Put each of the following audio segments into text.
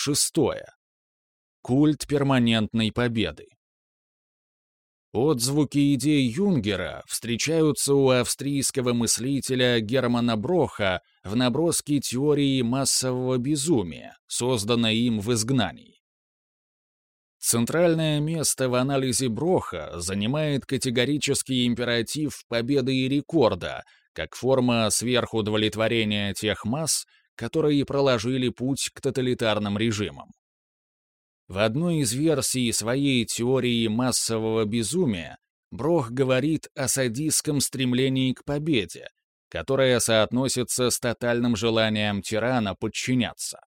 Шестое. Культ перманентной победы. Отзвуки идей Юнгера встречаются у австрийского мыслителя Германа Броха в наброске теории массового безумия, созданной им в изгнании. Центральное место в анализе Броха занимает категорический императив победы и рекорда, как форма сверхудовлетворения тех масс, которые проложили путь к тоталитарным режимам. В одной из версий своей теории массового безумия Брох говорит о садистском стремлении к победе, которое соотносится с тотальным желанием тирана подчиняться.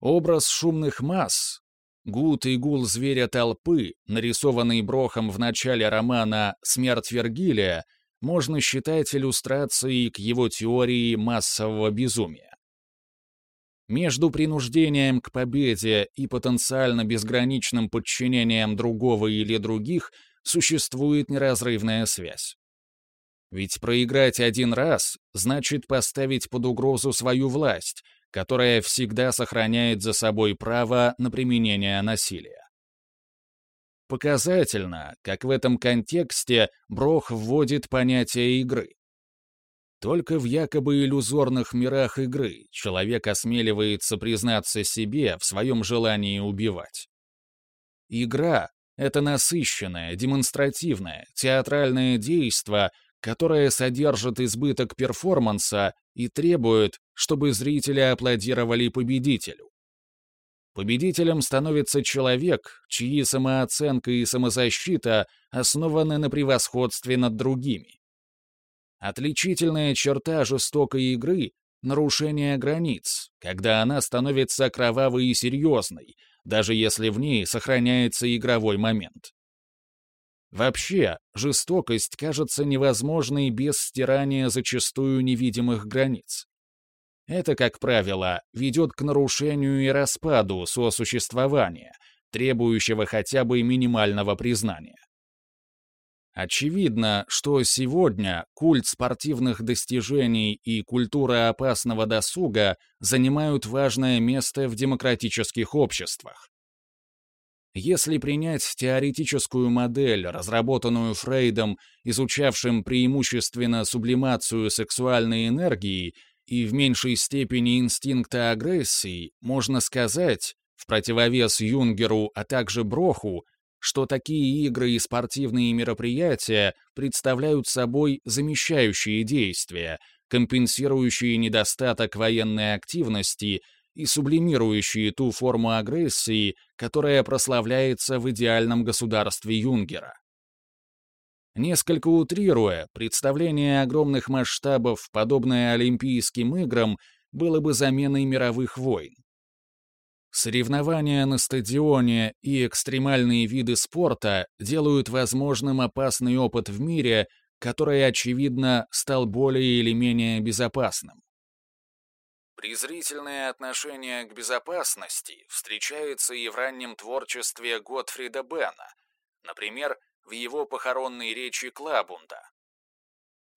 Образ шумных масс, гуд и гул зверя толпы, нарисованный Брохом в начале романа «Смерть Вергилия», можно считать иллюстрацией к его теории массового безумия. Между принуждением к победе и потенциально безграничным подчинением другого или других существует неразрывная связь. Ведь проиграть один раз значит поставить под угрозу свою власть, которая всегда сохраняет за собой право на применение насилия. Показательно, как в этом контексте Брох вводит понятие игры. Только в якобы иллюзорных мирах игры человек осмеливается признаться себе в своем желании убивать. Игра — это насыщенное, демонстративное, театральное действо, которое содержит избыток перформанса и требует, чтобы зрители аплодировали победителю. Победителем становится человек, чьи самооценка и самозащита основаны на превосходстве над другими. Отличительная черта жестокой игры — нарушение границ, когда она становится кровавой и серьезной, даже если в ней сохраняется игровой момент. Вообще, жестокость кажется невозможной без стирания зачастую невидимых границ. Это, как правило, ведет к нарушению и распаду сосуществования, требующего хотя бы минимального признания. Очевидно, что сегодня культ спортивных достижений и культура опасного досуга занимают важное место в демократических обществах. Если принять теоретическую модель, разработанную Фрейдом, изучавшим преимущественно сублимацию сексуальной энергии и в меньшей степени инстинкта агрессии, можно сказать, в противовес Юнгеру, а также Броху, что такие игры и спортивные мероприятия представляют собой замещающие действия, компенсирующие недостаток военной активности и сублимирующие ту форму агрессии, которая прославляется в идеальном государстве Юнгера. Несколько утрируя, представление огромных масштабов, подобное Олимпийским играм, было бы заменой мировых войн. Соревнования на стадионе и экстремальные виды спорта делают возможным опасный опыт в мире, который, очевидно, стал более или менее безопасным. Презрительное отношение к безопасности встречается и в раннем творчестве Готфрида Бена, например, в его похоронной речи Клабунда.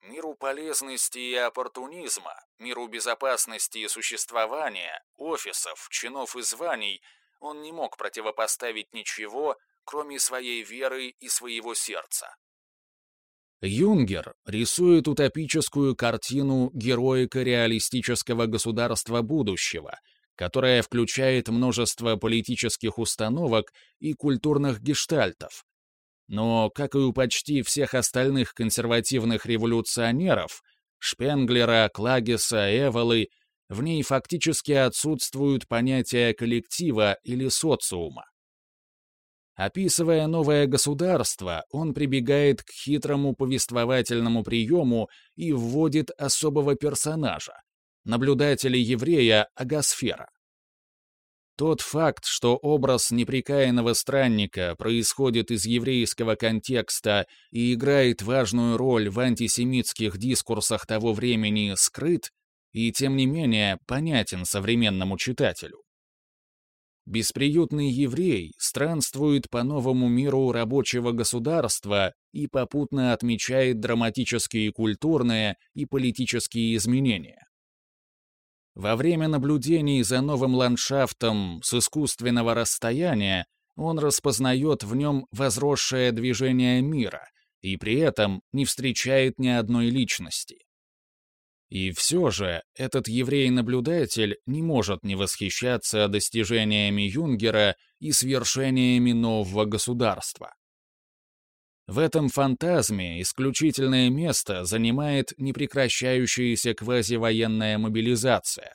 Миру полезности и оппортунизма, миру безопасности и существования, офисов, чинов и званий он не мог противопоставить ничего, кроме своей веры и своего сердца. Юнгер рисует утопическую картину героико-реалистического государства будущего, которая включает множество политических установок и культурных гештальтов, но, как и у почти всех остальных консервативных революционеров, Шпенглера, Клагеса, Эволы, в ней фактически отсутствуют понятия коллектива или социума. Описывая новое государство, он прибегает к хитрому повествовательному приему и вводит особого персонажа, наблюдателя-еврея Агасфера. Тот факт, что образ неприкаянного странника происходит из еврейского контекста и играет важную роль в антисемитских дискурсах того времени, скрыт и, тем не менее, понятен современному читателю. Бесприютный еврей странствует по новому миру рабочего государства и попутно отмечает драматические культурные и политические изменения. Во время наблюдений за новым ландшафтом с искусственного расстояния он распознает в нем возросшее движение мира и при этом не встречает ни одной личности. И все же этот еврей-наблюдатель не может не восхищаться достижениями Юнгера и свершениями нового государства. В этом фантазме исключительное место занимает непрекращающаяся квазивоенная мобилизация.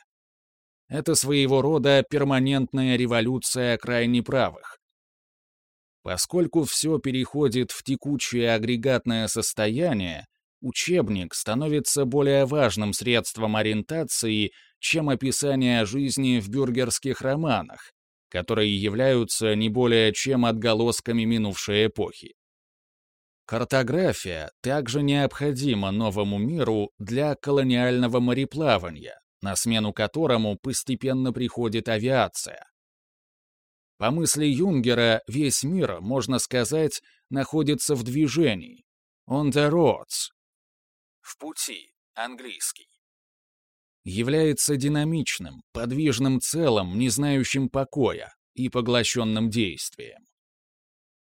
Это своего рода перманентная революция крайне правых. Поскольку все переходит в текучее агрегатное состояние, учебник становится более важным средством ориентации, чем описание жизни в бюргерских романах, которые являются не более чем отголосками минувшей эпохи. Картография также необходима новому миру для колониального мореплавания, на смену которому постепенно приходит авиация. По мысли Юнгера, весь мир, можно сказать, находится в движении. On the roads. В пути. Английский. Является динамичным, подвижным целым, не знающим покоя и поглощенным действием.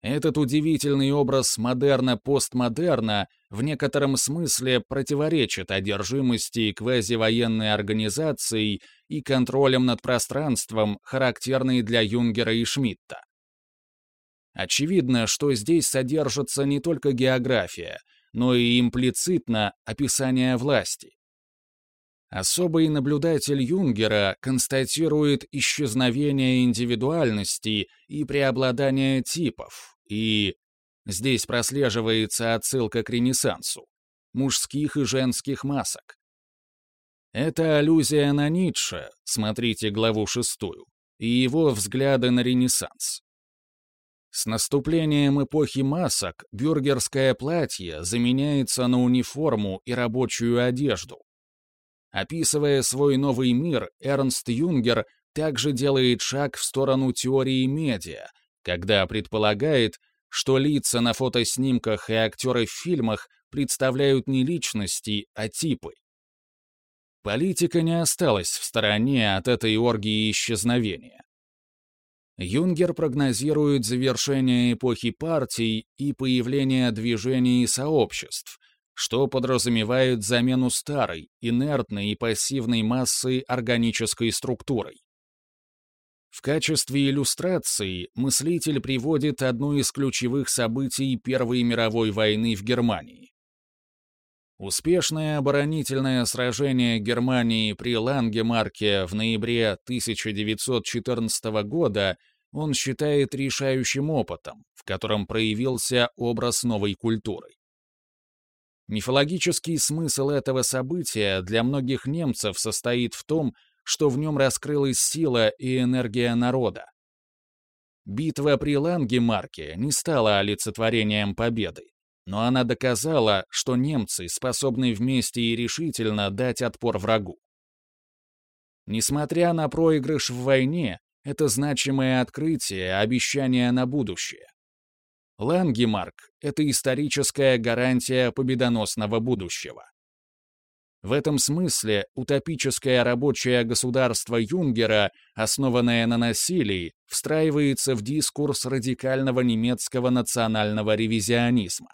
Этот удивительный образ модерна-постмодерна в некотором смысле противоречит одержимости квазивоенной организацией и контролем над пространством, характерной для Юнгера и Шмидта. Очевидно, что здесь содержится не только география, но и имплицитно описание власти. Особый наблюдатель Юнгера констатирует исчезновение индивидуальности и преобладание типов, и здесь прослеживается отсылка к Ренессансу, мужских и женских масок. Это аллюзия на Ницше, смотрите главу шестую, и его взгляды на Ренессанс. С наступлением эпохи масок бюргерское платье заменяется на униформу и рабочую одежду, Описывая свой новый мир, Эрнст Юнгер также делает шаг в сторону теории медиа, когда предполагает, что лица на фотоснимках и актеры в фильмах представляют не личности, а типы. Политика не осталась в стороне от этой оргии исчезновения. Юнгер прогнозирует завершение эпохи партий и появление движений и сообществ, что подразумевает замену старой, инертной и пассивной массы органической структурой. В качестве иллюстрации мыслитель приводит одно из ключевых событий Первой мировой войны в Германии. Успешное оборонительное сражение Германии при Лангемарке в ноябре 1914 года он считает решающим опытом, в котором проявился образ новой культуры. Мифологический смысл этого события для многих немцев состоит в том, что в нем раскрылась сила и энергия народа. Битва при Лангемарке не стала олицетворением победы, но она доказала, что немцы способны вместе и решительно дать отпор врагу. Несмотря на проигрыш в войне, это значимое открытие, обещание на будущее. Лангемарк — это историческая гарантия победоносного будущего. В этом смысле утопическое рабочее государство Юнгера, основанное на насилии, встраивается в дискурс радикального немецкого национального ревизионизма.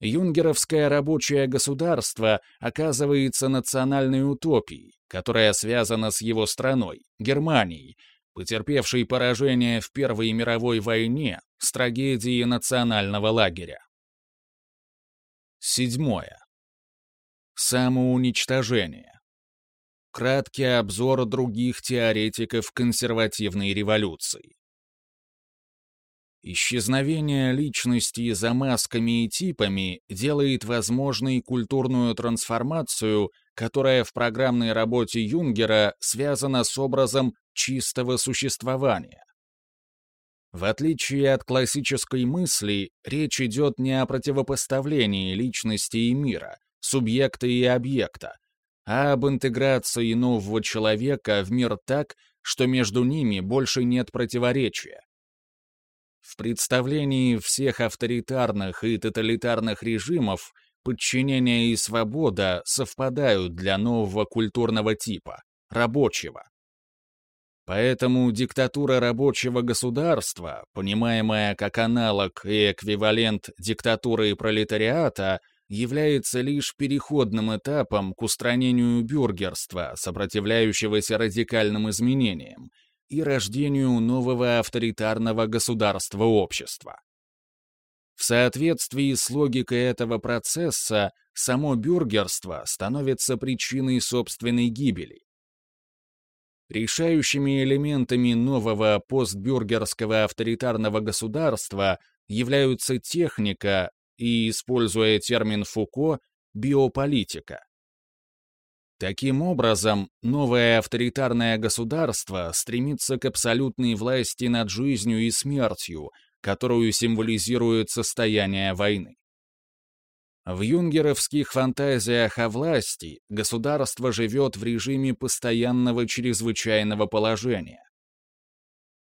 Юнгеровское рабочее государство оказывается национальной утопией, которая связана с его страной, Германией, потерпевшей поражение в Первой мировой войне с трагедией национального лагеря. Седьмое. Самоуничтожение. Краткий обзор других теоретиков консервативной революции. Исчезновение личности за масками и типами делает возможной культурную трансформацию, которая в программной работе Юнгера связана с образом чистого существования. В отличие от классической мысли, речь идет не о противопоставлении личности и мира, субъекта и объекта, а об интеграции нового человека в мир так, что между ними больше нет противоречия. В представлении всех авторитарных и тоталитарных режимов подчинение и свобода совпадают для нового культурного типа — рабочего. Поэтому диктатура рабочего государства, понимаемая как аналог и эквивалент диктатуры пролетариата, является лишь переходным этапом к устранению бюргерства, сопротивляющегося радикальным изменениям, и рождению нового авторитарного государства-общества. В соответствии с логикой этого процесса, само бюргерство становится причиной собственной гибели. Решающими элементами нового постбюргерского авторитарного государства являются техника и, используя термин Фуко, биополитика. Таким образом, новое авторитарное государство стремится к абсолютной власти над жизнью и смертью, которую символизирует состояние войны. В юнгеровских фантазиях о власти государство живет в режиме постоянного чрезвычайного положения.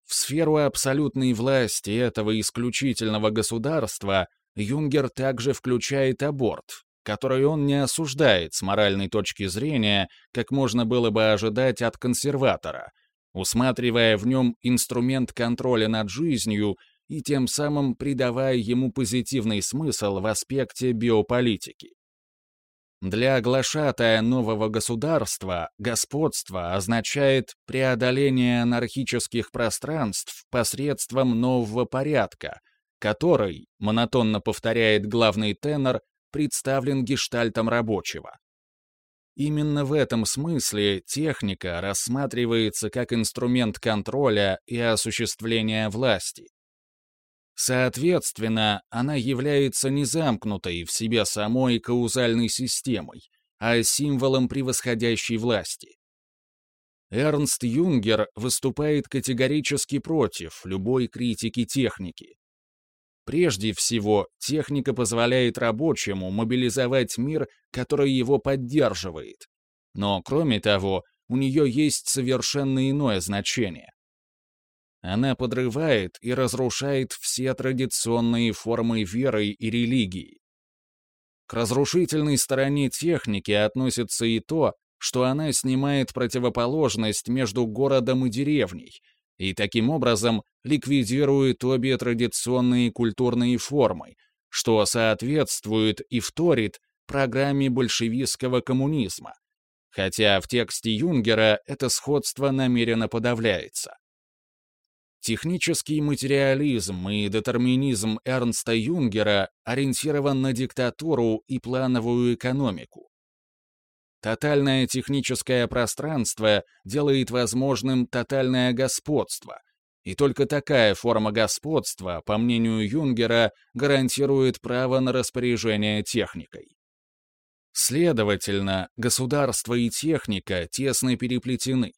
В сферу абсолютной власти этого исключительного государства Юнгер также включает аборт, который он не осуждает с моральной точки зрения, как можно было бы ожидать от консерватора, усматривая в нем инструмент контроля над жизнью и тем самым придавая ему позитивный смысл в аспекте биополитики. Для глашатая нового государства господство означает преодоление анархических пространств посредством нового порядка, который, монотонно повторяет главный тенор, представлен гештальтом рабочего. Именно в этом смысле техника рассматривается как инструмент контроля и осуществления власти. Соответственно, она является не замкнутой в себе самой каузальной системой, а символом превосходящей власти. Эрнст Юнгер выступает категорически против любой критики техники. Прежде всего, техника позволяет рабочему мобилизовать мир, который его поддерживает. Но, кроме того, у нее есть совершенно иное значение. Она подрывает и разрушает все традиционные формы веры и религии. К разрушительной стороне техники относится и то, что она снимает противоположность между городом и деревней, и таким образом ликвидирует обе традиционные культурные формы, что соответствует и вторит программе большевистского коммунизма, хотя в тексте Юнгера это сходство намеренно подавляется. Технический материализм и детерминизм Эрнста Юнгера ориентирован на диктатуру и плановую экономику. Тотальное техническое пространство делает возможным тотальное господство, и только такая форма господства, по мнению Юнгера, гарантирует право на распоряжение техникой. Следовательно, государство и техника тесно переплетены.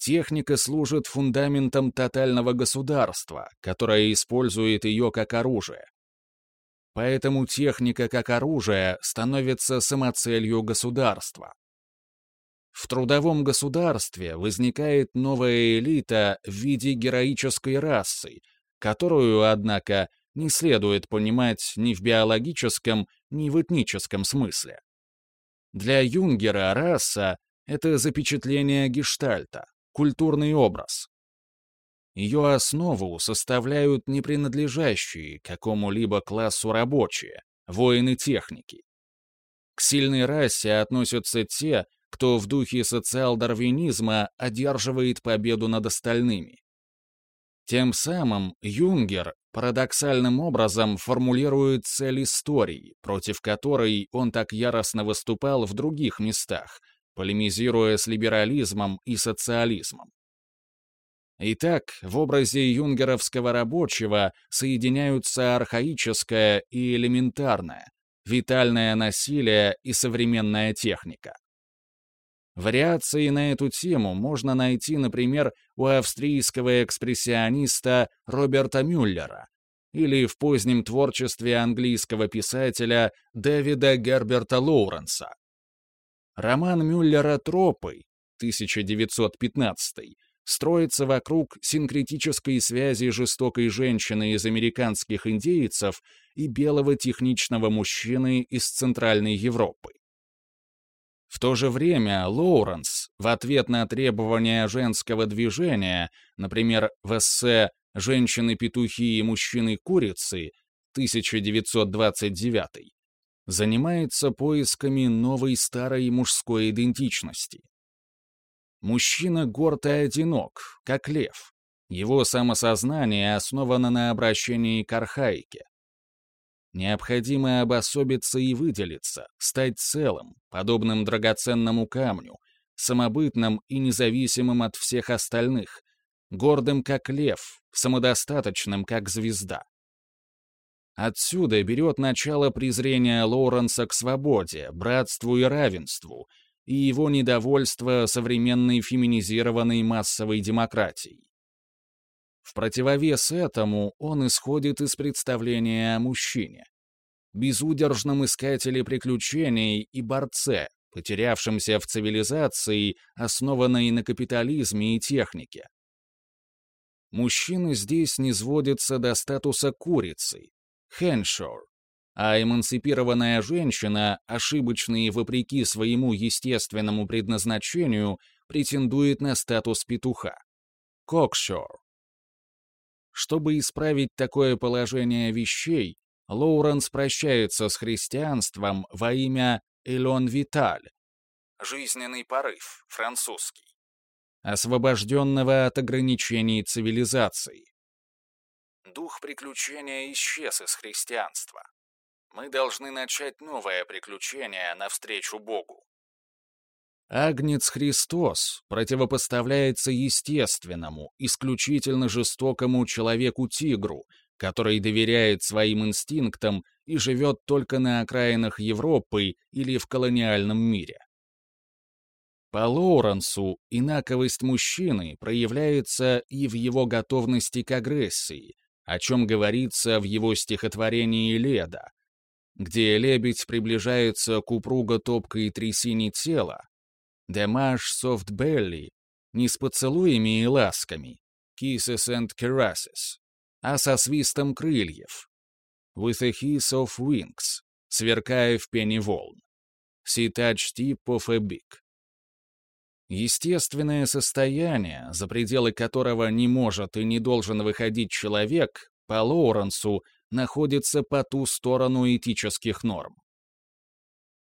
Техника служит фундаментом тотального государства, которое использует ее как оружие. Поэтому техника как оружие становится самоцелью государства. В трудовом государстве возникает новая элита в виде героической расы, которую, однако, не следует понимать ни в биологическом, ни в этническом смысле. Для Юнгера раса — это запечатление гештальта, культурный образ. Ее основу составляют не принадлежащие какому-либо классу рабочие, воины техники. К сильной расе относятся те, кто в духе социал-дарвинизма одерживает победу над остальными. Тем самым Юнгер парадоксальным образом формулирует цель истории, против которой он так яростно выступал в других местах, полемизируя с либерализмом и социализмом. Итак, в образе юнгеровского рабочего соединяются архаическое и элементарное, витальное насилие и современная техника. Вариации на эту тему можно найти, например, у австрийского экспрессиониста Роберта Мюллера или в позднем творчестве английского писателя Дэвида Герберта Лоуренса. Роман Мюллера «Тропы» 1915 строится вокруг синкретической связи жестокой женщины из американских индейцев и белого техничного мужчины из Центральной Европы. В то же время Лоуренс, в ответ на требования женского движения, например, в эссе «Женщины-петухи и мужчины-курицы» 1929, занимается поисками новой старой мужской идентичности. Мужчина горд и одинок, как лев. Его самосознание основано на обращении к архаике. Необходимо обособиться и выделиться, стать целым, подобным драгоценному камню, самобытным и независимым от всех остальных, гордым как лев, самодостаточным как звезда. Отсюда берет начало презрение Лоуренса к свободе, братству и равенству, и его недовольство современной феминизированной массовой демократией. В противовес этому он исходит из представления о мужчине. Безудержном искателе приключений и борце, потерявшемся в цивилизации, основанной на капитализме и технике. Мужчина здесь не сводится до статуса курицы, хеншор, а эмансипированная женщина, ошибочно и вопреки своему естественному предназначению, претендует на статус петуха, кокшор. Чтобы исправить такое положение вещей, Лоуренс прощается с христианством во имя Элон Виталь, жизненный порыв, французский, освобожденного от ограничений цивилизации. Дух приключения исчез из христианства. Мы должны начать новое приключение навстречу Богу. Агнец Христос противопоставляется естественному, исключительно жестокому человеку-тигру, который доверяет своим инстинктам и живет только на окраинах Европы или в колониальном мире. По Лоуренсу инаковость мужчины проявляется и в его готовности к агрессии, о чем говорится в его стихотворении «Леда», где лебедь приближается к упруго топкой трясине тела, Демаш Soft Belly, не с поцелуями и ласками, kisses and caresses, а со свистом крыльев, with a hiss of wings, сверкая в пене волн. She touched tip of a beak. Естественное состояние, за пределы которого не может и не должен выходить человек, по Лоуренсу находится по ту сторону этических норм.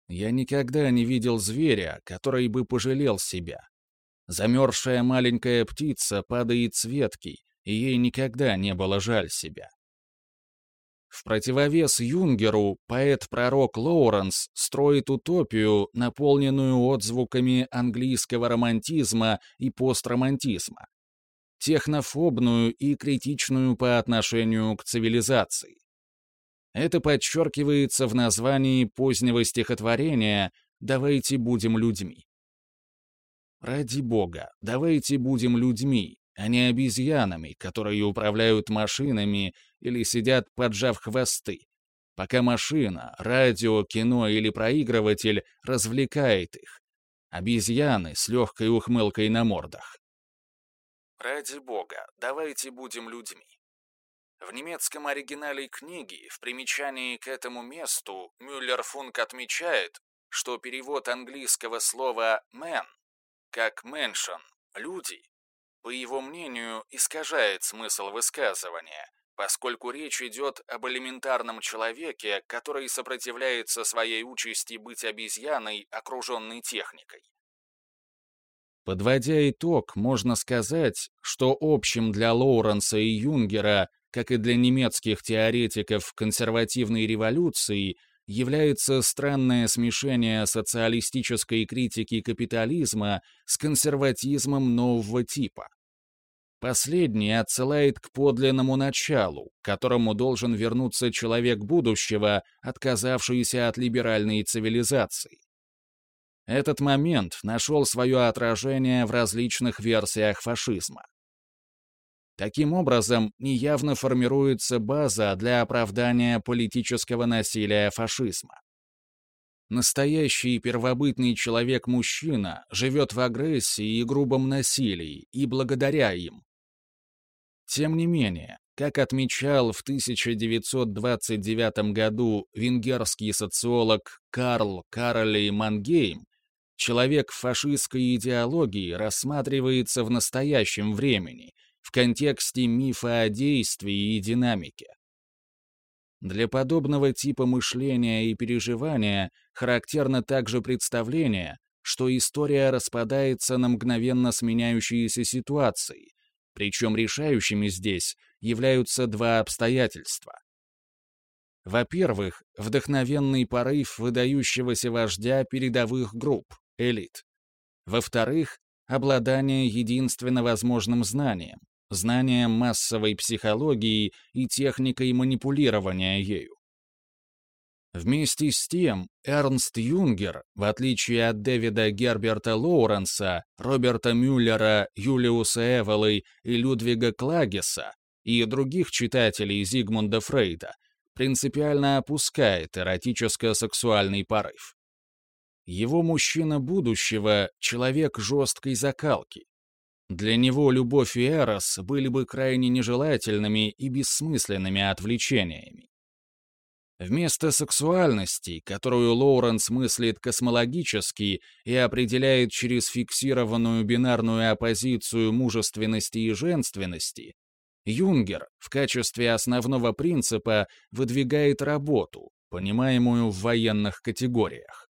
Я никогда не видел зверя, который бы пожалел себя. Замерзшая маленькая птица падает с ветки, и ей никогда не было жаль себя. В противовес Юнгеру поэт-пророк Лоуренс строит утопию, наполненную отзвуками английского романтизма и постромантизма, технофобную и критичную по отношению к цивилизации. Это подчеркивается в названии позднего стихотворения «Давайте будем людьми». Ради бога, давайте будем людьми, а не обезьянами, которые управляют машинами или сидят, поджав хвосты, пока машина, радио, кино или проигрыватель развлекает их. Обезьяны с легкой ухмылкой на мордах. Ради бога, давайте будем людьми. В немецком оригинале книги в примечании к этому месту Мюллер-Функ отмечает, что перевод английского слова «man» как «mention» — «люди», по его мнению, искажает смысл высказывания, поскольку речь идет об элементарном человеке, который сопротивляется своей участи быть обезьяной, окруженной техникой. Подводя итог, можно сказать, что общим для Лоуренса и Юнгера как и для немецких теоретиков консервативной революции, является странное смешение социалистической критики капитализма с консерватизмом нового типа. Последний отсылает к подлинному началу, к которому должен вернуться человек будущего, отказавшийся от либеральной цивилизации. Этот момент нашел свое отражение в различных версиях фашизма. Таким образом, неявно формируется база для оправдания политического насилия фашизма. Настоящий первобытный человек-мужчина живет в агрессии и грубом насилии, и благодаря им. Тем не менее, как отмечал в 1929 году венгерский социолог Карл Каролей Мангейм, человек фашистской идеологии рассматривается в настоящем времени, в контексте мифа о действии и динамике. Для подобного типа мышления и переживания характерно также представление, что история распадается на мгновенно сменяющиеся ситуации, причем решающими здесь являются два обстоятельства. Во-первых, вдохновенный порыв выдающегося вождя передовых групп, элит. Во-вторых, обладание единственно возможным знанием, знанием массовой психологии и техникой манипулирования ею. Вместе с тем, Эрнст Юнгер, в отличие от Дэвида Герберта Лоуренса, Роберта Мюллера, Юлиуса Эвелы и Людвига Клагеса и других читателей Зигмунда Фрейда, принципиально опускает эротическо-сексуальный порыв. Его мужчина будущего — человек жесткой закалки, для него любовь и Эрос были бы крайне нежелательными и бессмысленными отвлечениями. Вместо сексуальности, которую Лоуренс мыслит космологически и определяет через фиксированную бинарную оппозицию мужественности и женственности, Юнгер в качестве основного принципа выдвигает работу, понимаемую в военных категориях.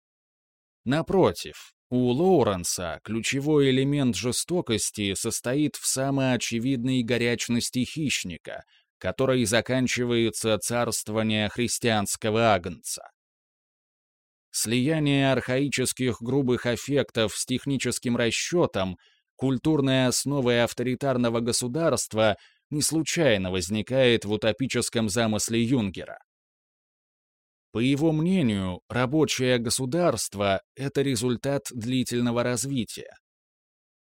Напротив, у Лоуренса ключевой элемент жестокости состоит в самоочевидной горячности хищника, которой заканчивается царствование христианского агнца. Слияние архаических грубых аффектов с техническим расчетом, культурной основой авторитарного государства не случайно возникает в утопическом замысле Юнгера. По его мнению, рабочее государство — это результат длительного развития.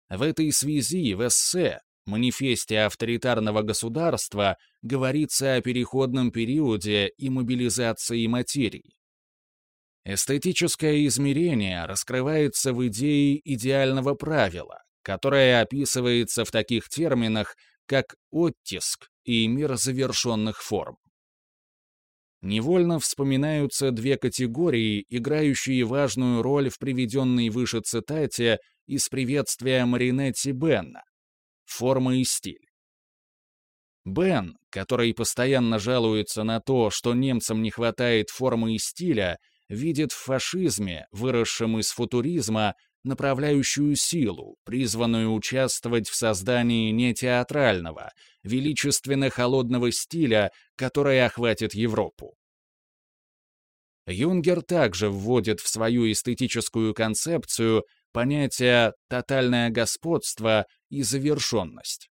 В этой связи в эссе манифесте авторитарного государства говорится о переходном периоде и мобилизации материи. Эстетическое измерение раскрывается в идее идеального правила, которое описывается в таких терминах, как оттиск и мир завершенных форм невольно вспоминаются две категории, играющие важную роль в приведенной выше цитате из приветствия Маринетти Бенна — форма и стиль. Бен, который постоянно жалуется на то, что немцам не хватает формы и стиля, видит в фашизме, выросшем из футуризма, направляющую силу, призванную участвовать в создании нетеатрального, величественно-холодного стиля, который охватит Европу. Юнгер также вводит в свою эстетическую концепцию понятия «тотальное господство» и «завершенность».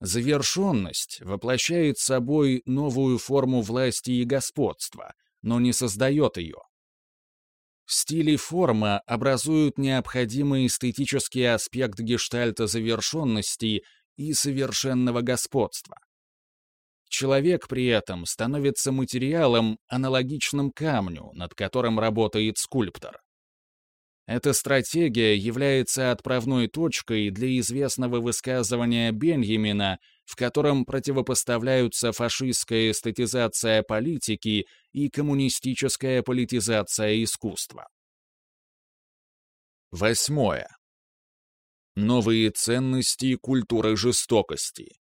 Завершенность воплощает собой новую форму власти и господства, но не создает ее. Стиль и форма образуют необходимый эстетический аспект гештальта завершенности и совершенного господства. Человек при этом становится материалом, аналогичным камню, над которым работает скульптор. Эта стратегия является отправной точкой для известного высказывания Беньямина, в котором противопоставляются фашистская эстетизация политики и коммунистическая политизация искусства. Восьмое. Новые ценности культуры жестокости.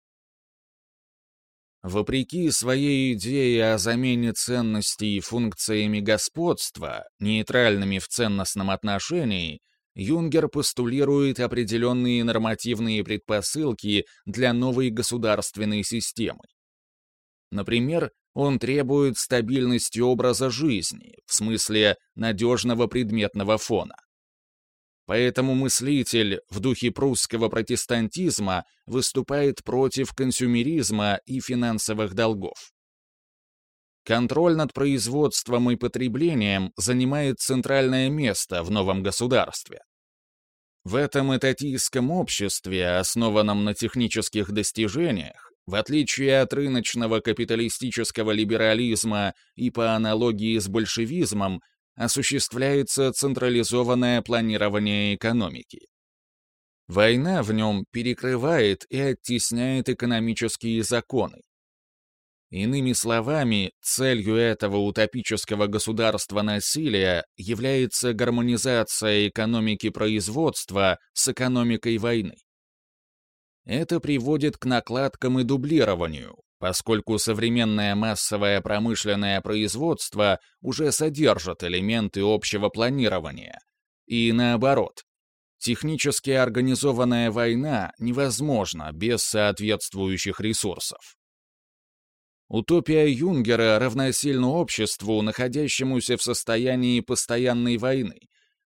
Вопреки своей идее о замене ценностей функциями господства, нейтральными в ценностном отношении, Юнгер постулирует определенные нормативные предпосылки для новой государственной системы. Например, он требует стабильности образа жизни, в смысле надежного предметного фона. Поэтому мыслитель в духе прусского протестантизма выступает против консюмеризма и финансовых долгов. Контроль над производством и потреблением занимает центральное место в новом государстве. В этом этатистском обществе, основанном на технических достижениях, в отличие от рыночного капиталистического либерализма и по аналогии с большевизмом, осуществляется централизованное планирование экономики. Война в нем перекрывает и оттесняет экономические законы. Иными словами, целью этого утопического государства насилия является гармонизация экономики производства с экономикой войны. Это приводит к накладкам и дублированию, поскольку современное массовое промышленное производство уже содержит элементы общего планирования. И наоборот, технически организованная война невозможна без соответствующих ресурсов. Утопия Юнгера равносильна обществу, находящемуся в состоянии постоянной войны,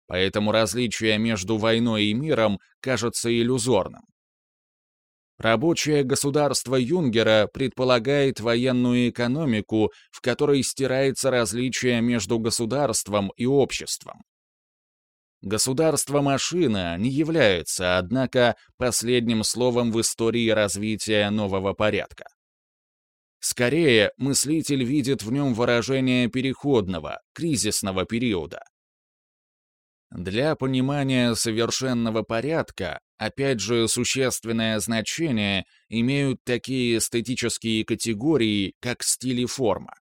поэтому различие между войной и миром кажется иллюзорным. Рабочее государство Юнгера предполагает военную экономику, в которой стирается различие между государством и обществом. Государство-машина не является, однако, последним словом в истории развития нового порядка. Скорее, мыслитель видит в нем выражение переходного, кризисного периода. Для понимания совершенного порядка, опять же, существенное значение имеют такие эстетические категории, как стиль и форма.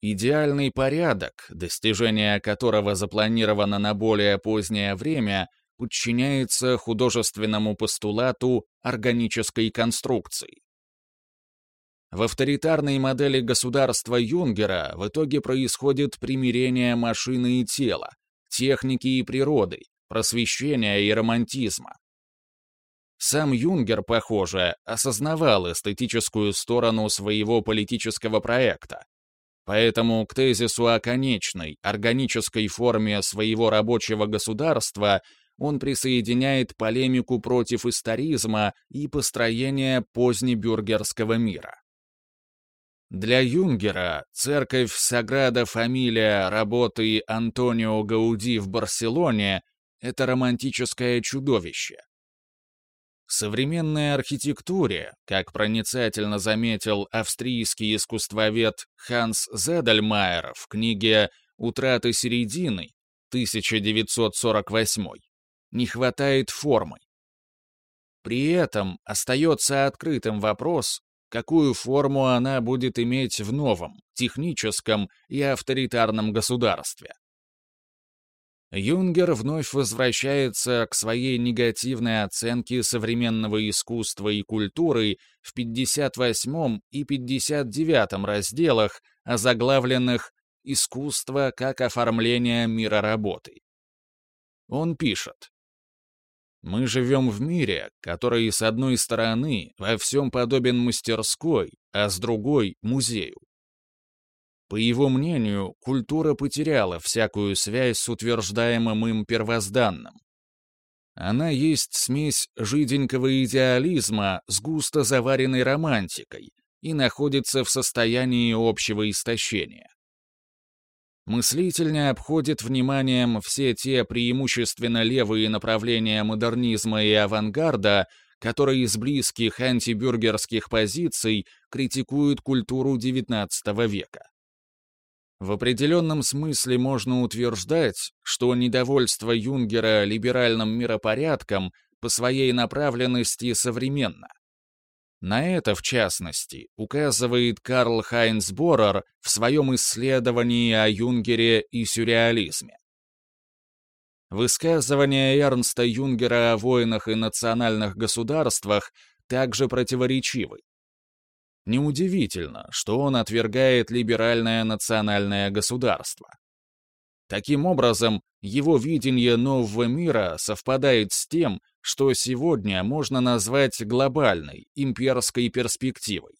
Идеальный порядок, достижение которого запланировано на более позднее время, подчиняется художественному постулату органической конструкции. В авторитарной модели государства Юнгера в итоге происходит примирение машины и тела, техники и природы, просвещения и романтизма. Сам Юнгер, похоже, осознавал эстетическую сторону своего политического проекта, Поэтому к тезису о конечной, органической форме своего рабочего государства он присоединяет полемику против историзма и построения позднебюргерского мира. Для Юнгера церковь Саграда Фамилия работы Антонио Гауди в Барселоне — это романтическое чудовище, в современной архитектуре, как проницательно заметил австрийский искусствовед Ханс Зедельмайер в книге «Утраты середины» 1948, не хватает формы. При этом остается открытым вопрос, какую форму она будет иметь в новом, техническом и авторитарном государстве. Юнгер вновь возвращается к своей негативной оценке современного искусства и культуры в 58 и 59 разделах, озаглавленных «Искусство как оформление мира работы». Он пишет, «Мы живем в мире, который, с одной стороны, во всем подобен мастерской, а с другой — музею. По его мнению, культура потеряла всякую связь с утверждаемым им первозданным. Она есть смесь жиденького идеализма с густо заваренной романтикой и находится в состоянии общего истощения. Мыслитель не обходит вниманием все те преимущественно левые направления модернизма и авангарда, которые из близких антибюргерских позиций критикуют культуру XIX века. В определенном смысле можно утверждать, что недовольство Юнгера либеральным миропорядком по своей направленности современно. На это, в частности, указывает Карл Хайнц Борер в своем исследовании о Юнгере и сюрреализме. Высказывания Эрнста Юнгера о войнах и национальных государствах также противоречивы. Неудивительно, что он отвергает либеральное национальное государство. Таким образом, его видение нового мира совпадает с тем, что сегодня можно назвать глобальной, имперской перспективой.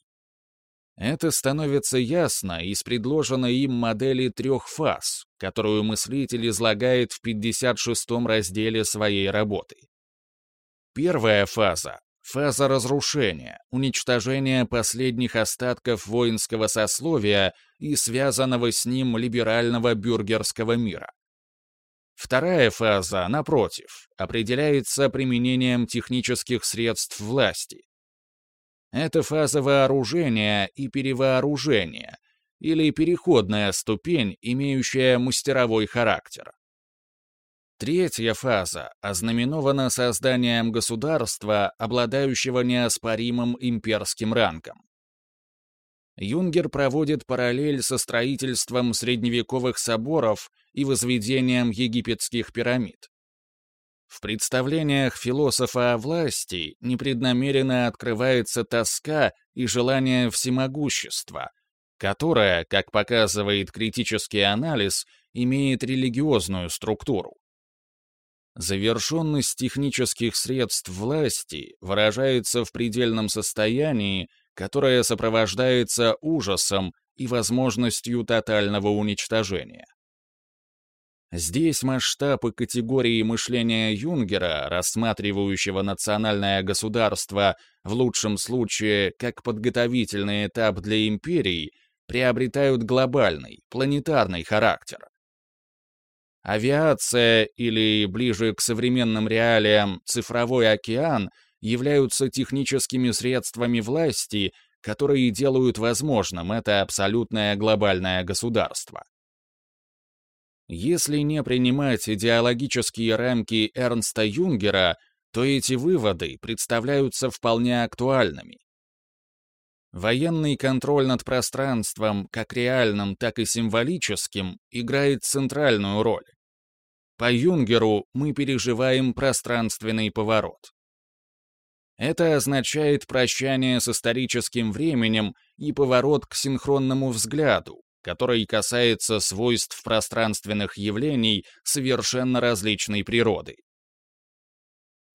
Это становится ясно из предложенной им модели трех фаз, которую мыслитель излагает в 56-м разделе своей работы. Первая фаза Фаза разрушения, уничтожения последних остатков воинского сословия и связанного с ним либерального бюргерского мира. Вторая фаза, напротив, определяется применением технических средств власти. Это фаза вооружения и перевооружения, или переходная ступень, имеющая мастеровой характер. Третья фаза ознаменована созданием государства, обладающего неоспоримым имперским рангом. Юнгер проводит параллель со строительством средневековых соборов и возведением египетских пирамид. В представлениях философа о власти непреднамеренно открывается тоска и желание всемогущества, которое, как показывает критический анализ, имеет религиозную структуру. Завершенность технических средств власти выражается в предельном состоянии, которое сопровождается ужасом и возможностью тотального уничтожения. Здесь масштаб и категории мышления Юнгера, рассматривающего национальное государство в лучшем случае как подготовительный этап для империи, приобретают глобальный, планетарный характер. Авиация или, ближе к современным реалиям, цифровой океан являются техническими средствами власти, которые делают возможным это абсолютное глобальное государство. Если не принимать идеологические рамки Эрнста Юнгера, то эти выводы представляются вполне актуальными. Военный контроль над пространством, как реальным, так и символическим, играет центральную роль. По Юнгеру мы переживаем пространственный поворот. Это означает прощание с историческим временем и поворот к синхронному взгляду, который касается свойств пространственных явлений совершенно различной природы.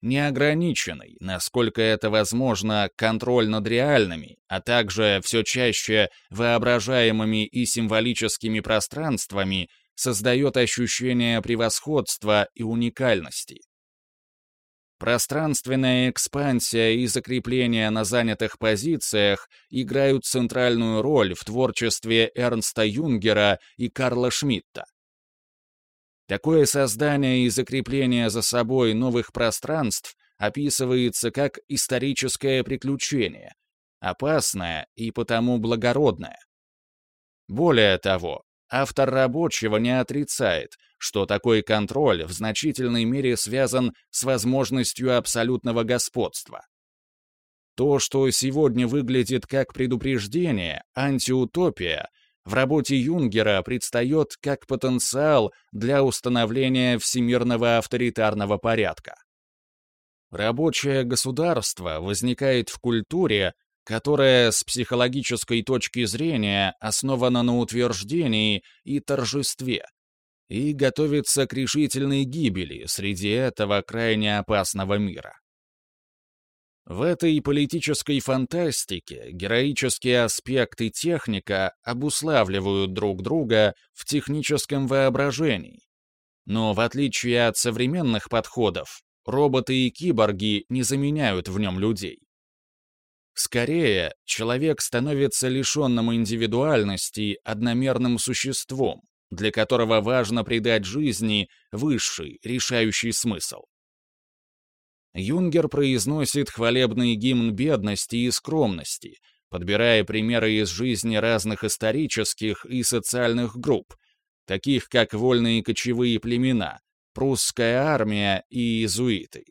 Неограниченный, насколько это возможно, контроль над реальными, а также все чаще воображаемыми и символическими пространствами создает ощущение превосходства и уникальности. Пространственная экспансия и закрепление на занятых позициях играют центральную роль в творчестве Эрнста Юнгера и Карла Шмидта. Такое создание и закрепление за собой новых пространств описывается как историческое приключение, опасное и потому благородное. Более того, Автор рабочего не отрицает, что такой контроль в значительной мере связан с возможностью абсолютного господства. То, что сегодня выглядит как предупреждение, антиутопия, в работе Юнгера предстает как потенциал для установления всемирного авторитарного порядка. Рабочее государство возникает в культуре, которая с психологической точки зрения основана на утверждении и торжестве и готовится к решительной гибели среди этого крайне опасного мира. В этой политической фантастике героические аспекты техника обуславливают друг друга в техническом воображении. Но в отличие от современных подходов, роботы и киборги не заменяют в нем людей. Скорее, человек становится лишенным индивидуальности одномерным существом, для которого важно придать жизни высший, решающий смысл. Юнгер произносит хвалебный гимн бедности и скромности, подбирая примеры из жизни разных исторических и социальных групп, таких как вольные кочевые племена, прусская армия и иезуиты.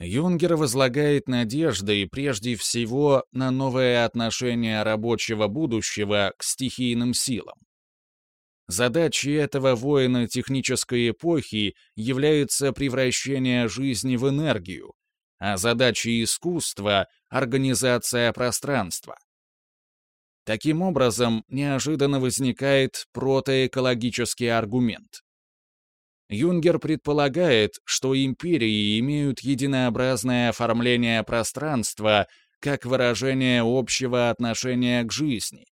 Юнгер возлагает надежды прежде всего на новое отношение рабочего будущего к стихийным силам. Задачей этого воина технической эпохи является превращение жизни в энергию, а задачей искусства — организация пространства. Таким образом, неожиданно возникает протоэкологический аргумент. Юнгер предполагает, что империи имеют единообразное оформление пространства как выражение общего отношения к жизни.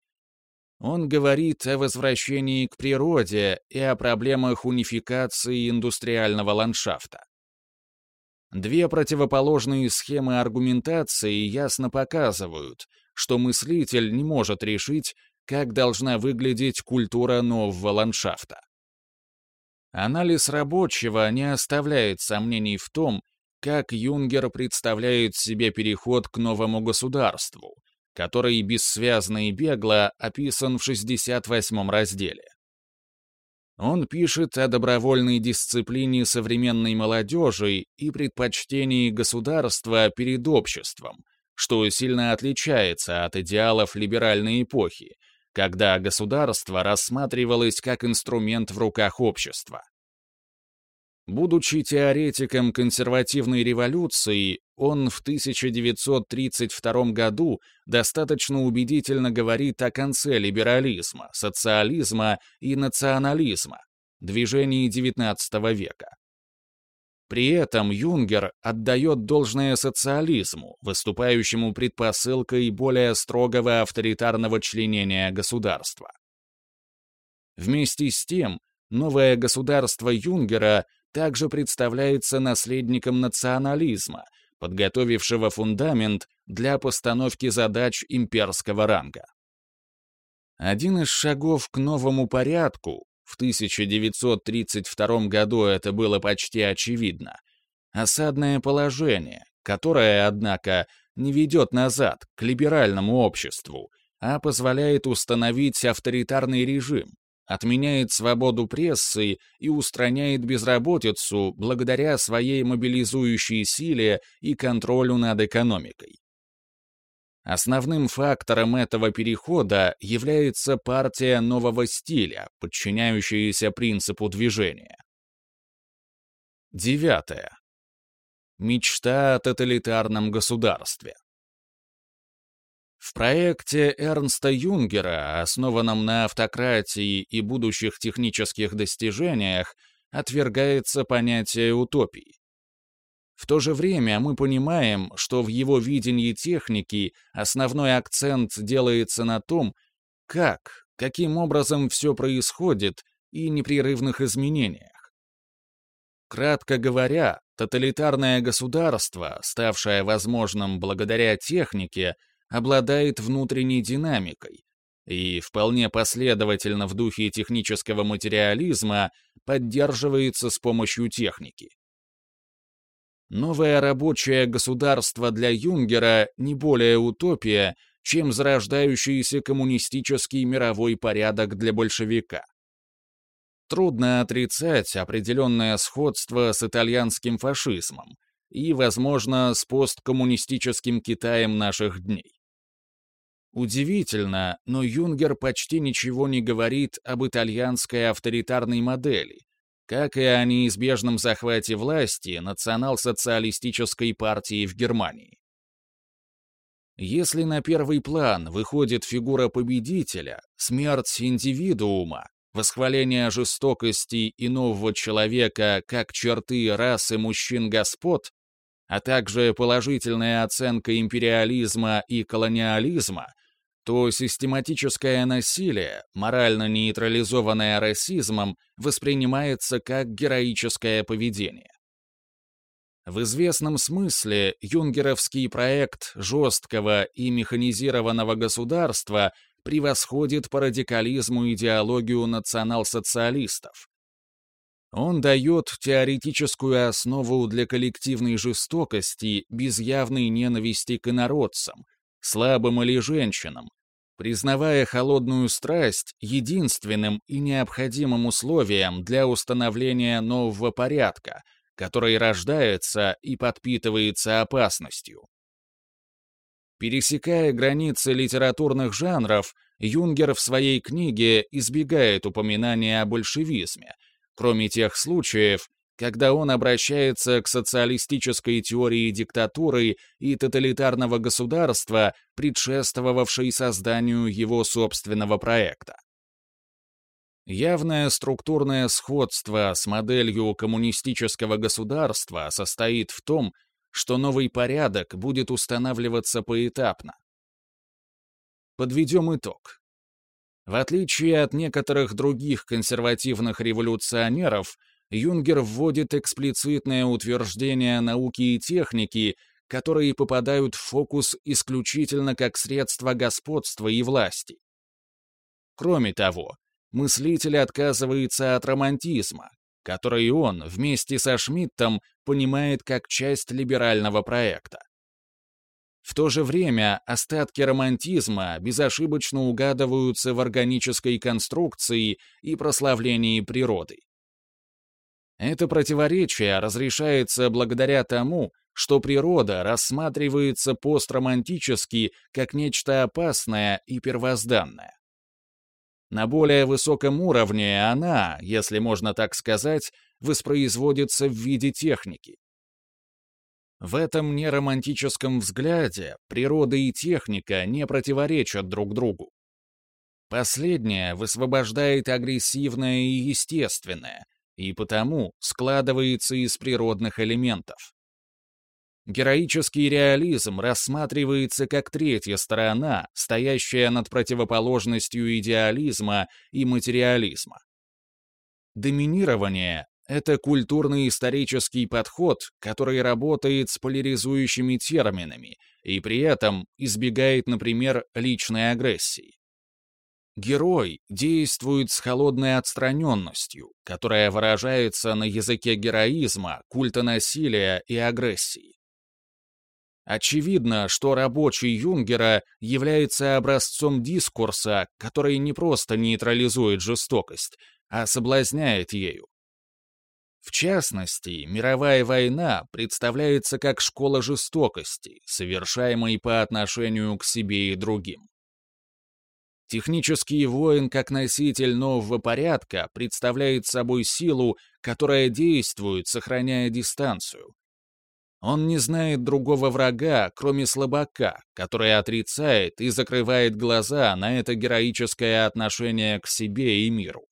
Он говорит о возвращении к природе и о проблемах унификации индустриального ландшафта. Две противоположные схемы аргументации ясно показывают, что мыслитель не может решить, как должна выглядеть культура нового ландшафта. Анализ рабочего не оставляет сомнений в том, как Юнгер представляет себе переход к новому государству, который бессвязно и бегло описан в 68 разделе. Он пишет о добровольной дисциплине современной молодежи и предпочтении государства перед обществом, что сильно отличается от идеалов либеральной эпохи, когда государство рассматривалось как инструмент в руках общества. Будучи теоретиком консервативной революции, он в 1932 году достаточно убедительно говорит о конце либерализма, социализма и национализма, движении XIX века. При этом Юнгер отдает должное социализму, выступающему предпосылкой более строгого авторитарного членения государства. Вместе с тем, новое государство Юнгера также представляется наследником национализма, подготовившего фундамент для постановки задач имперского ранга. Один из шагов к новому порядку, в 1932 году это было почти очевидно, осадное положение, которое, однако, не ведет назад, к либеральному обществу, а позволяет установить авторитарный режим, отменяет свободу прессы и устраняет безработицу благодаря своей мобилизующей силе и контролю над экономикой. Основным фактором этого перехода является партия нового стиля, подчиняющаяся принципу движения. Девятое. Мечта о тоталитарном государстве. В проекте Эрнста Юнгера, основанном на автократии и будущих технических достижениях, отвергается понятие утопии. В то же время мы понимаем, что в его видении техники основной акцент делается на том, как, каким образом все происходит и непрерывных изменениях. Кратко говоря, тоталитарное государство, ставшее возможным благодаря технике, обладает внутренней динамикой и вполне последовательно в духе технического материализма поддерживается с помощью техники. Новое рабочее государство для Юнгера не более утопия, чем зарождающийся коммунистический мировой порядок для большевика. Трудно отрицать определенное сходство с итальянским фашизмом и, возможно, с посткоммунистическим Китаем наших дней. Удивительно, но Юнгер почти ничего не говорит об итальянской авторитарной модели, как и о неизбежном захвате власти национал-социалистической партии в Германии. Если на первый план выходит фигура победителя, смерть индивидуума, восхваление жестокости и нового человека как черты расы мужчин-господ, а также положительная оценка империализма и колониализма, то систематическое насилие, морально нейтрализованное расизмом, воспринимается как героическое поведение. В известном смысле юнгеровский проект жесткого и механизированного государства превосходит по радикализму идеологию национал-социалистов. Он дает теоретическую основу для коллективной жестокости без явной ненависти к инородцам, слабым или женщинам, признавая холодную страсть единственным и необходимым условием для установления нового порядка, который рождается и подпитывается опасностью. Пересекая границы литературных жанров, Юнгер в своей книге избегает упоминания о большевизме, кроме тех случаев, когда он обращается к социалистической теории диктатуры и тоталитарного государства, предшествовавшей созданию его собственного проекта. Явное структурное сходство с моделью коммунистического государства состоит в том, что новый порядок будет устанавливаться поэтапно. Подведем итог. В отличие от некоторых других консервативных революционеров, Юнгер вводит эксплицитное утверждение науки и техники, которые попадают в фокус исключительно как средство господства и власти. Кроме того, мыслитель отказывается от романтизма, который он вместе со Шмидтом понимает как часть либерального проекта. В то же время остатки романтизма безошибочно угадываются в органической конструкции и прославлении природы. Это противоречие разрешается благодаря тому, что природа рассматривается постромантически как нечто опасное и первозданное. На более высоком уровне она, если можно так сказать, воспроизводится в виде техники. В этом неромантическом взгляде природа и техника не противоречат друг другу. Последнее высвобождает агрессивное и естественное, и потому складывается из природных элементов. Героический реализм рассматривается как третья сторона, стоящая над противоположностью идеализма и материализма. Доминирование — это культурно-исторический подход, который работает с поляризующими терминами и при этом избегает, например, личной агрессии. Герой действует с холодной отстраненностью, которая выражается на языке героизма, культа насилия и агрессии. Очевидно, что рабочий Юнгера является образцом дискурса, который не просто нейтрализует жестокость, а соблазняет ею. В частности, мировая война представляется как школа жестокости, совершаемой по отношению к себе и другим. Технический воин как носитель нового порядка представляет собой силу, которая действует, сохраняя дистанцию, он не знает другого врага, кроме слабака, который отрицает и закрывает глаза на это героическое отношение к себе и миру.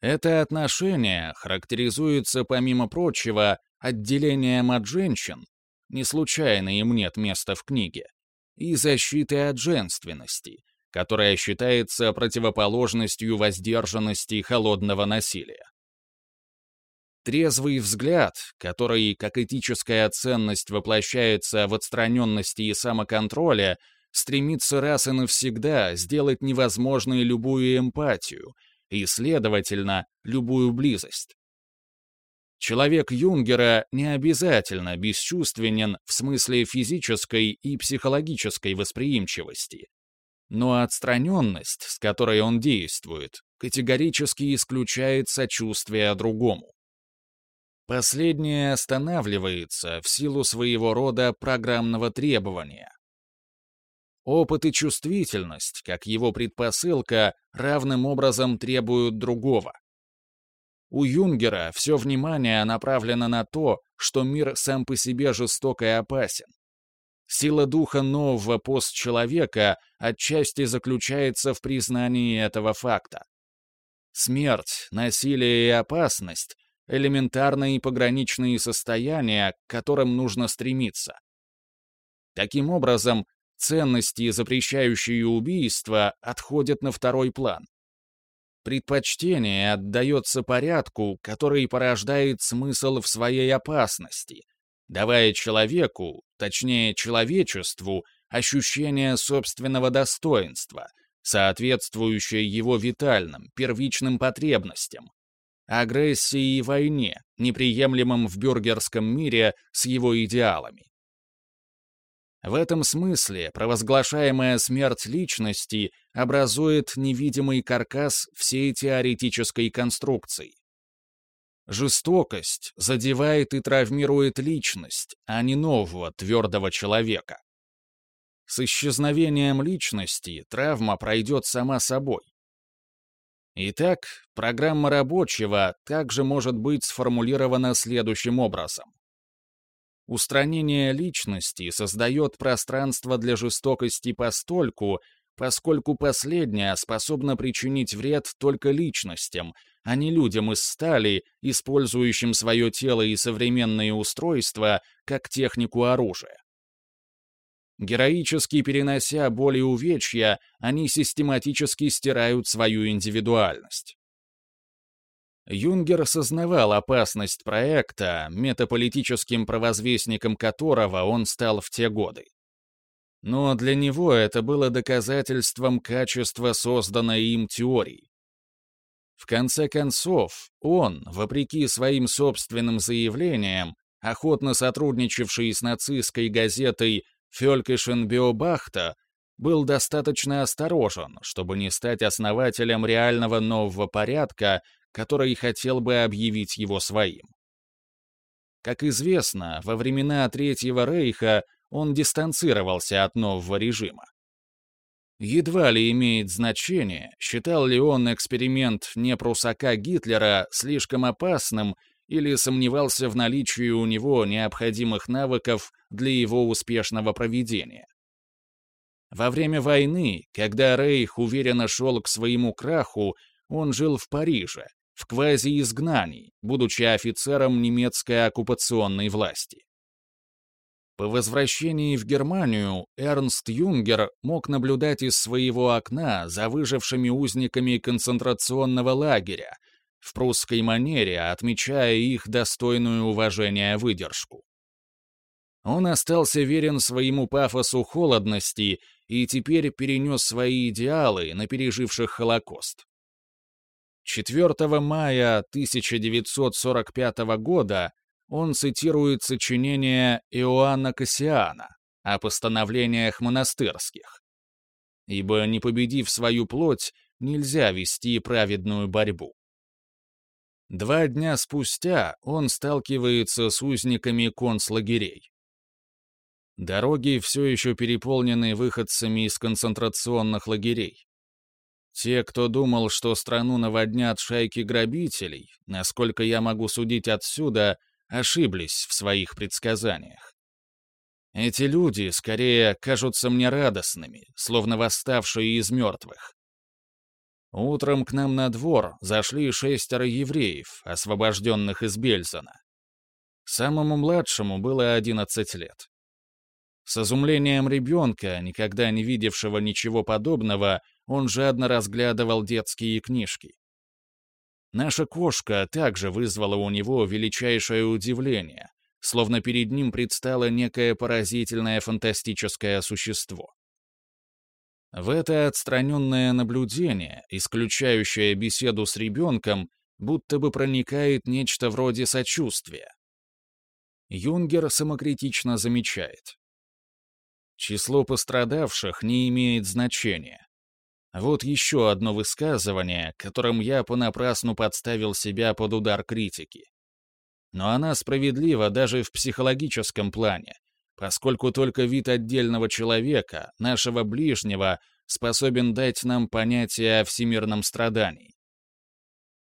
Это отношение характеризуется, помимо прочего, отделением от женщин, не случайно им нет места в книге, и защитой от женственности, которая считается противоположностью воздержанности холодного насилия. Трезвый взгляд, который, как этическая ценность, воплощается в отстраненности и самоконтроле, стремится раз и навсегда сделать невозможной любую эмпатию и, следовательно, любую близость. Человек Юнгера не обязательно бесчувственен в смысле физической и психологической восприимчивости, но отстраненность, с которой он действует, категорически исключает сочувствие другому. Последнее останавливается в силу своего рода программного требования. Опыт и чувствительность, как его предпосылка, равным образом требуют другого. У Юнгера все внимание направлено на то, что мир сам по себе жесток и опасен. Сила духа нового постчеловека отчасти заключается в признании этого факта. Смерть, насилие и опасность элементарные пограничные состояния, к которым нужно стремиться. Таким образом, ценности, запрещающие убийство, отходят на второй план. Предпочтение отдается порядку, который порождает смысл в своей опасности, давая человеку, точнее человечеству, ощущение собственного достоинства, соответствующее его витальным, первичным потребностям, агрессии и войне, неприемлемым в бюргерском мире с его идеалами. В этом смысле провозглашаемая смерть личности образует невидимый каркас всей теоретической конструкции. Жестокость задевает и травмирует личность, а не нового твердого человека. С исчезновением личности травма пройдет сама собой. Итак, программа рабочего также может быть сформулирована следующим образом. Устранение личности создает пространство для жестокости постольку, поскольку последняя способна причинить вред только личностям, а не людям из стали, использующим свое тело и современные устройства как технику оружия. Героически перенося боль и увечья, они систематически стирают свою индивидуальность. Юнгер осознавал опасность проекта, метаполитическим провозвестником которого он стал в те годы. Но для него это было доказательством качества созданной им теории. В конце концов, он, вопреки своим собственным заявлениям, охотно сотрудничавший с нацистской газетой Фелькишен Биобахта был достаточно осторожен, чтобы не стать основателем реального нового порядка, который хотел бы объявить его своим. Как известно, во времена Третьего Рейха он дистанцировался от нового режима. Едва ли имеет значение, считал ли он эксперимент непрусака Гитлера слишком опасным или сомневался в наличии у него необходимых навыков для его успешного проведения. Во время войны, когда Рейх уверенно шел к своему краху, он жил в Париже, в квази-изгнании, будучи офицером немецкой оккупационной власти. По возвращении в Германию Эрнст Юнгер мог наблюдать из своего окна за выжившими узниками концентрационного лагеря, в прусской манере отмечая их достойную уважения выдержку. Он остался верен своему пафосу холодности и теперь перенес свои идеалы на переживших Холокост. 4 мая 1945 года он цитирует сочинение Иоанна Кассиана о постановлениях монастырских. «Ибо, не победив свою плоть, нельзя вести праведную борьбу». Два дня спустя он сталкивается с узниками концлагерей. Дороги все еще переполнены выходцами из концентрационных лагерей. Те, кто думал, что страну наводнят шайки грабителей, насколько я могу судить отсюда, ошиблись в своих предсказаниях. Эти люди, скорее, кажутся мне радостными, словно восставшие из мертвых. Утром к нам на двор зашли шестеро евреев, освобожденных из Бельзана. Самому младшему было 11 лет. С изумлением ребенка, никогда не видевшего ничего подобного, он жадно разглядывал детские книжки. Наша кошка также вызвала у него величайшее удивление, словно перед ним предстало некое поразительное фантастическое существо. В это отстраненное наблюдение, исключающее беседу с ребенком, будто бы проникает нечто вроде сочувствия. Юнгер самокритично замечает. Число пострадавших не имеет значения. Вот еще одно высказывание, которым я понапрасну подставил себя под удар критики. Но она справедлива даже в психологическом плане, поскольку только вид отдельного человека, нашего ближнего, способен дать нам понятие о всемирном страдании.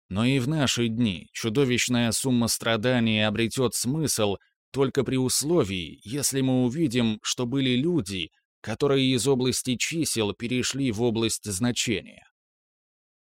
Но и в наши дни чудовищная сумма страданий обретет смысл только при условии, если мы увидим, что были люди, которые из области чисел перешли в область значения.